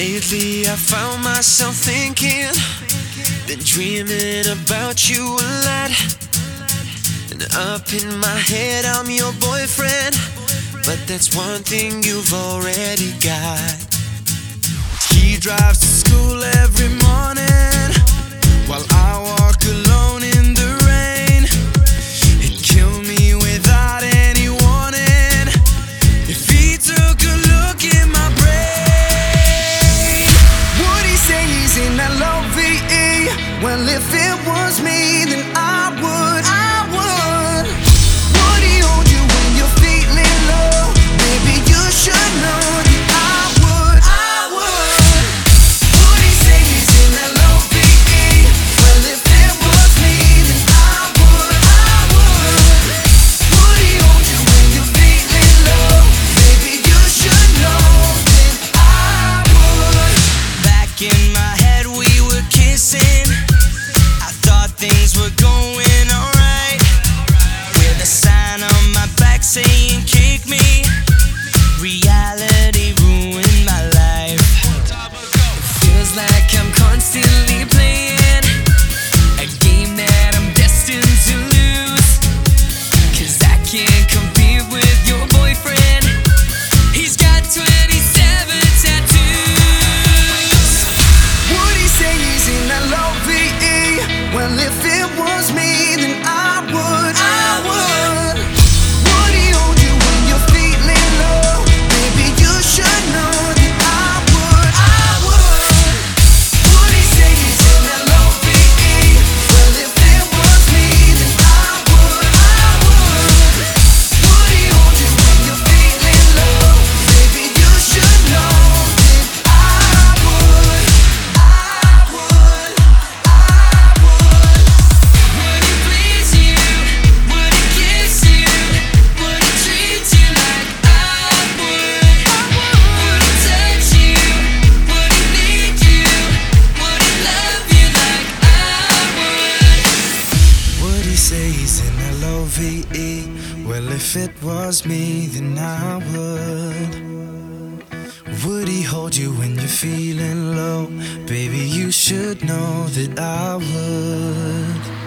Lately, I found myself thinking, been dreaming about you a lot. And up in my head, I'm your boyfriend. But that's one thing you've already got. He drives to school every morning Well, if it was me, then I would, I would. Would he hold you when you're feeling low? Maybe you should know that I would, I would. Would he say he's in? Well, if it was me, then I would, I would. Would he hold you when you're feeling low? Maybe you should know that I would. Back in my head, we were kissing. Things were going alright. With a sign on my back saying, kick me. Reality ruined my life. Feels like I'm constantly Well, if it was me, then I would. Would he hold you when you're feeling low? Baby, you should know that I would.